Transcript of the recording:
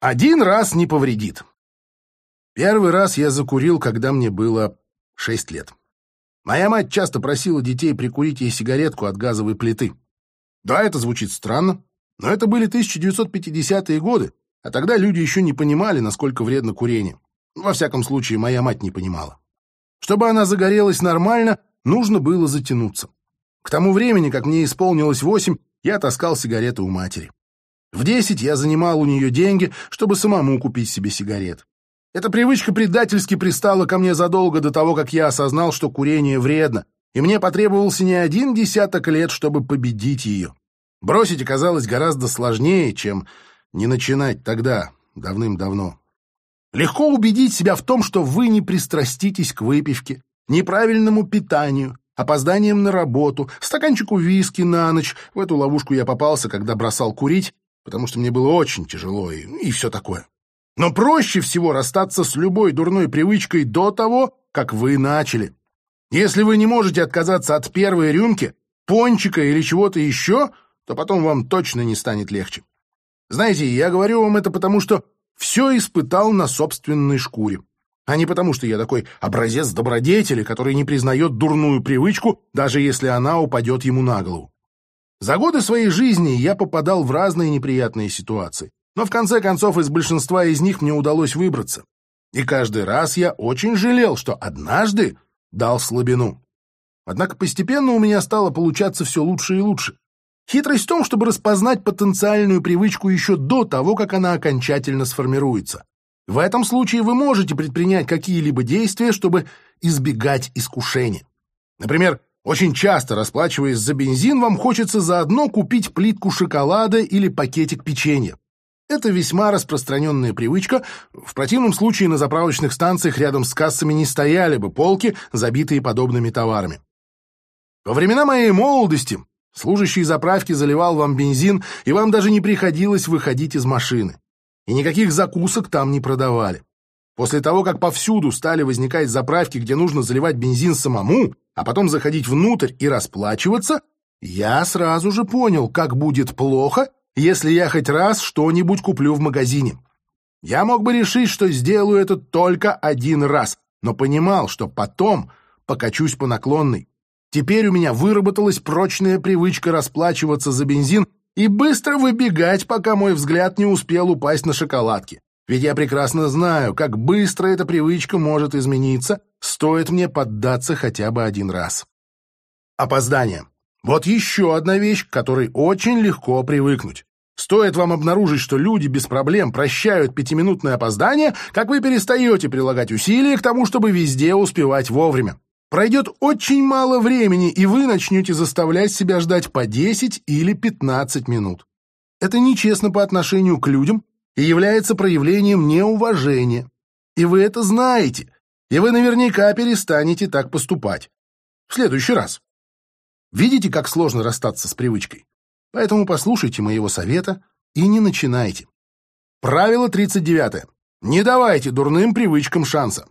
Один раз не повредит. Первый раз я закурил, когда мне было шесть лет. Моя мать часто просила детей прикурить ей сигаретку от газовой плиты. Да, это звучит странно, но это были 1950-е годы, а тогда люди еще не понимали, насколько вредно курение. Во всяком случае, моя мать не понимала. Чтобы она загорелась нормально, нужно было затянуться. К тому времени, как мне исполнилось восемь, я таскал сигареты у матери. В десять я занимал у нее деньги, чтобы самому купить себе сигарет. Эта привычка предательски пристала ко мне задолго до того, как я осознал, что курение вредно, и мне потребовался не один десяток лет, чтобы победить ее. Бросить оказалось гораздо сложнее, чем не начинать тогда, давным-давно. Легко убедить себя в том, что вы не пристраститесь к выпивке, неправильному питанию, опозданием на работу, стаканчику виски на ночь. В эту ловушку я попался, когда бросал курить, потому что мне было очень тяжело и, и все такое. Но проще всего расстаться с любой дурной привычкой до того, как вы начали. Если вы не можете отказаться от первой рюмки, пончика или чего-то еще, то потом вам точно не станет легче. Знаете, я говорю вам это потому, что все испытал на собственной шкуре, а не потому, что я такой образец добродетели, который не признает дурную привычку, даже если она упадет ему на голову. За годы своей жизни я попадал в разные неприятные ситуации, но в конце концов из большинства из них мне удалось выбраться. И каждый раз я очень жалел, что однажды дал слабину. Однако постепенно у меня стало получаться все лучше и лучше. Хитрость в том, чтобы распознать потенциальную привычку еще до того, как она окончательно сформируется. В этом случае вы можете предпринять какие-либо действия, чтобы избегать искушения. Например, очень часто, расплачиваясь за бензин, вам хочется заодно купить плитку шоколада или пакетик печенья. Это весьма распространенная привычка. В противном случае на заправочных станциях рядом с кассами не стояли бы полки, забитые подобными товарами. Во времена моей молодости служащий заправки заливал вам бензин, и вам даже не приходилось выходить из машины. И никаких закусок там не продавали. После того, как повсюду стали возникать заправки, где нужно заливать бензин самому, а потом заходить внутрь и расплачиваться, я сразу же понял, как будет плохо, если я хоть раз что-нибудь куплю в магазине. Я мог бы решить, что сделаю это только один раз, но понимал, что потом покачусь по наклонной. Теперь у меня выработалась прочная привычка расплачиваться за бензин и быстро выбегать, пока мой взгляд не успел упасть на шоколадки. Ведь я прекрасно знаю, как быстро эта привычка может измениться, стоит мне поддаться хотя бы один раз. Опоздание. Вот еще одна вещь, к которой очень легко привыкнуть. Стоит вам обнаружить, что люди без проблем прощают пятиминутное опоздание, как вы перестаете прилагать усилия к тому, чтобы везде успевать вовремя. Пройдет очень мало времени, и вы начнете заставлять себя ждать по 10 или 15 минут. Это нечестно по отношению к людям, и является проявлением неуважения. И вы это знаете, и вы наверняка перестанете так поступать. В следующий раз. Видите, как сложно расстаться с привычкой? Поэтому послушайте моего совета и не начинайте. Правило 39. Не давайте дурным привычкам шанса.